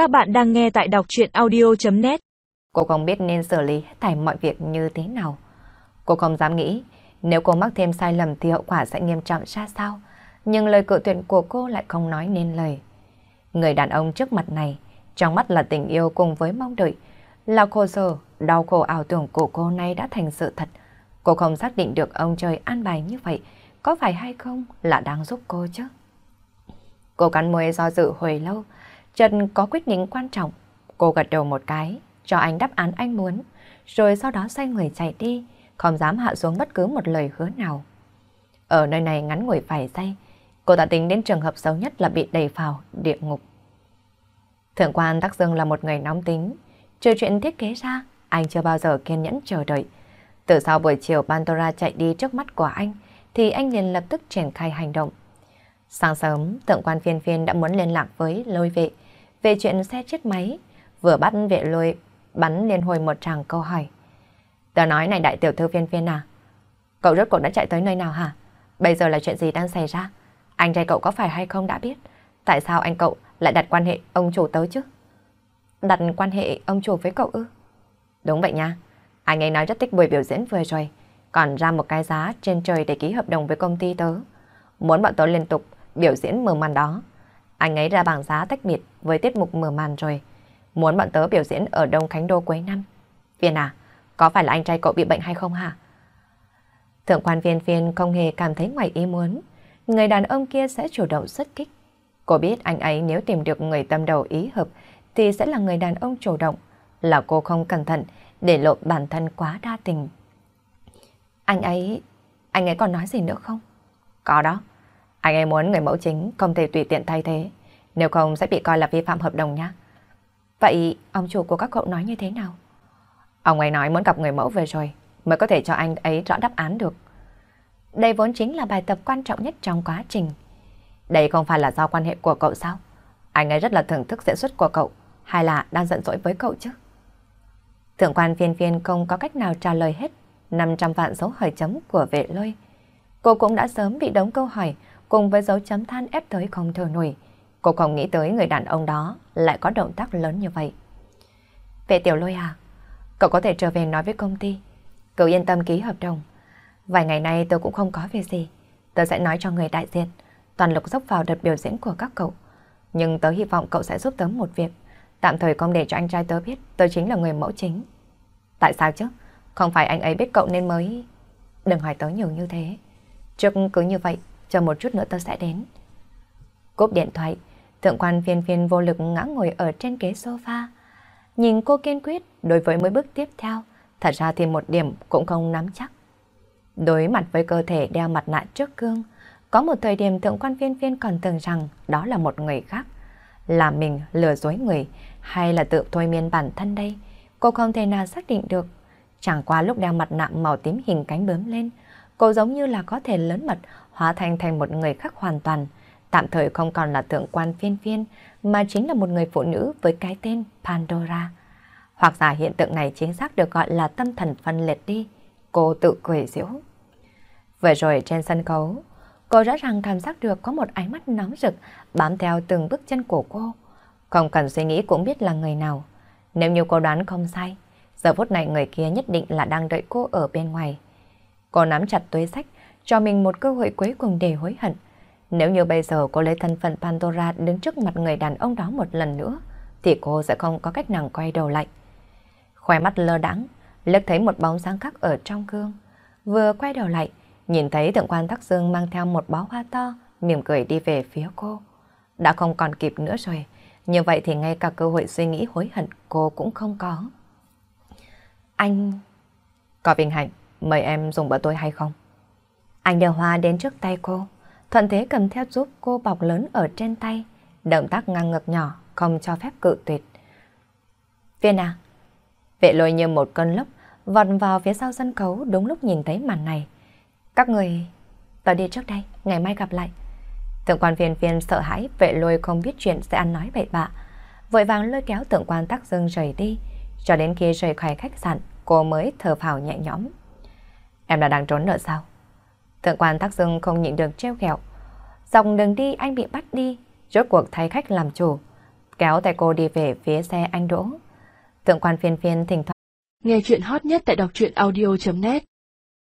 Các bạn đang nghe tại đọc chuyện audio.net Cô không biết nên xử lý thành mọi việc như thế nào. Cô không dám nghĩ nếu cô mắc thêm sai lầm thì hậu quả sẽ nghiêm trọng ra sao. Nhưng lời cự tuyệt của cô lại không nói nên lời. Người đàn ông trước mặt này, trong mắt là tình yêu cùng với mong đợi. Là khổ sở, đau khổ ảo tưởng của cô nay đã thành sự thật. Cô không xác định được ông trời an bài như vậy, có phải hay không là đang giúp cô chứ? Cô cắn môi do dự hồi lâu, Trần có quyết định quan trọng. Cô gật đầu một cái, cho anh đáp án anh muốn, rồi sau đó xoay người chạy đi, không dám hạ xuống bất cứ một lời hứa nào. Ở nơi này ngắn ngủi vài giây, cô đã tính đến trường hợp xấu nhất là bị đẩy vào địa ngục. Thượng quan Đắc Dương là một người nóng tính, trừ chuyện thiết kế ra, anh chưa bao giờ kiên nhẫn chờ đợi. Từ sau buổi chiều Pandora chạy đi trước mắt của anh, thì anh liền lập tức triển khai hành động. Sáng sớm, thượng quan phiên phiên đã muốn liên lạc với lôi vệ về chuyện xe chết máy, vừa bắt vệ lôi bắn liên hồi một tràng câu hỏi. Tớ nói này đại tiểu thư phiên phiên à, cậu rốt cuộc đã chạy tới nơi nào hả? Bây giờ là chuyện gì đang xảy ra? Anh trai cậu có phải hay không đã biết? Tại sao anh cậu lại đặt quan hệ ông chủ tới chứ? Đặt quan hệ ông chủ với cậu ư? Đúng vậy nha. Anh ấy nói rất thích buổi biểu diễn vừa rồi. Còn ra một cái giá trên trời để ký hợp đồng với công ty tớ. Muốn bọn tớ liên tục biểu diễn mở màn đó. Anh ấy ra bảng giá tách biệt với tiết mục mở màn rồi. Muốn bọn tớ biểu diễn ở Đông Khánh Đô cuối năm. Viên à, có phải là anh trai cậu bị bệnh hay không hả? Thượng quan viên viên không hề cảm thấy ngoài ý muốn. Người đàn ông kia sẽ chủ động xuất kích. Cô biết anh ấy nếu tìm được người tâm đầu ý hợp thì sẽ là người đàn ông chủ động. Là cô không cẩn thận để lộ bản thân quá đa tình. Anh ấy... Anh ấy còn nói gì nữa không? Có đó. Anh ấy muốn người mẫu chính không thể tùy tiện thay thế. Nếu không sẽ bị coi là vi phạm hợp đồng nhé. Vậy ông chủ của các cậu nói như thế nào? Ông ấy nói muốn gặp người mẫu về rồi, mới có thể cho anh ấy rõ đáp án được. Đây vốn chính là bài tập quan trọng nhất trong quá trình. Đây không phải là do quan hệ của cậu sao? Anh ấy rất là thưởng thức diễn xuất của cậu, hay là đang giận dỗi với cậu chứ? Thượng quan phiên phiên không có cách nào trả lời hết 500 vạn dấu hỏi chấm của vệ lôi. Cô cũng đã sớm bị đống câu hỏi cùng với dấu chấm than ép tới không thở nổi. Cô không nghĩ tới người đàn ông đó lại có động tác lớn như vậy. Vệ tiểu lôi à, cậu có thể trở về nói với công ty. Cậu yên tâm ký hợp đồng. Vài ngày nay tôi cũng không có việc gì. Tôi sẽ nói cho người đại diện, toàn lực dốc vào đợt biểu diễn của các cậu. Nhưng tớ hy vọng cậu sẽ giúp tớ một việc. Tạm thời không để cho anh trai tớ biết tớ chính là người mẫu chính. Tại sao chứ? Không phải anh ấy biết cậu nên mới... Đừng hỏi tớ nhiều như thế. Trước cứ như vậy, chờ một chút nữa tớ sẽ đến. Cúp điện thoại, thượng quan phiên phiên vô lực ngã ngồi ở trên ghế sofa. Nhìn cô kiên quyết đối với mỗi bước tiếp theo, thật ra thì một điểm cũng không nắm chắc. Đối mặt với cơ thể đeo mặt nạ trước gương, có một thời điểm thượng quan phiên phiên còn tưởng rằng đó là một người khác. Là mình lừa dối người hay là tự thôi miên bản thân đây, cô không thể nào xác định được. Chẳng qua lúc đeo mặt nạ màu tím hình cánh bướm lên, cô giống như là có thể lớn mật hóa thành thành một người khác hoàn toàn. Tạm thời không còn là thượng quan phiên phiên, mà chính là một người phụ nữ với cái tên Pandora. Hoặc giả hiện tượng này chính xác được gọi là tâm thần phân liệt đi. Cô tự cười giễu. Vừa rồi trên sân khấu, cô rõ ràng cảm giác được có một ánh mắt nóng rực bám theo từng bước chân của cô. Không cần suy nghĩ cũng biết là người nào. Nếu như cô đoán không sai, giờ phút này người kia nhất định là đang đợi cô ở bên ngoài. Cô nắm chặt túi sách, cho mình một cơ hội cuối cùng để hối hận. Nếu như bây giờ cô lấy thân phận Pandora đứng trước mặt người đàn ông đó một lần nữa, thì cô sẽ không có cách nào quay đầu lại. Khoe mắt lơ đãng, lướt thấy một bóng sáng khác ở trong gương. Vừa quay đầu lại, nhìn thấy thượng quan Thác Dương mang theo một bó hoa to, mỉm cười đi về phía cô. Đã không còn kịp nữa rồi, như vậy thì ngay cả cơ hội suy nghĩ hối hận cô cũng không có. Anh... Có vinh hạnh, mời em dùng bữa tối hay không? Anh đưa hoa đến trước tay cô, thuận thế cầm theo giúp cô bọc lớn ở trên tay, động tác ngang ngực nhỏ, không cho phép cự tuyệt. Viên à, vệ lôi như một cơn lốc, vọt vào phía sau sân khấu đúng lúc nhìn thấy màn này. Các người, tớ đi trước đây, ngày mai gặp lại. Thượng quan phiền phiền sợ hãi, vệ lôi không biết chuyện sẽ ăn nói bậy bạ. Vội vàng lôi kéo thượng quan tắc dương rời đi, cho đến khi rời khỏi khách sạn, cô mới thở phào nhẹ nhõm. Em đã đang trốn nợ sao? Thượng quan tắc Dương không nhịn được treo ghẹo. Dòng đường đi anh bị bắt đi, rốt cuộc thay khách làm chủ. kéo tay cô đi về phía xe anh Đỗ. Thượng quan phiên phiên thỉnh thoảng. Nghe chuyện hot nhất tại đọc truyện audio.net